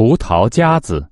胡桃夹子。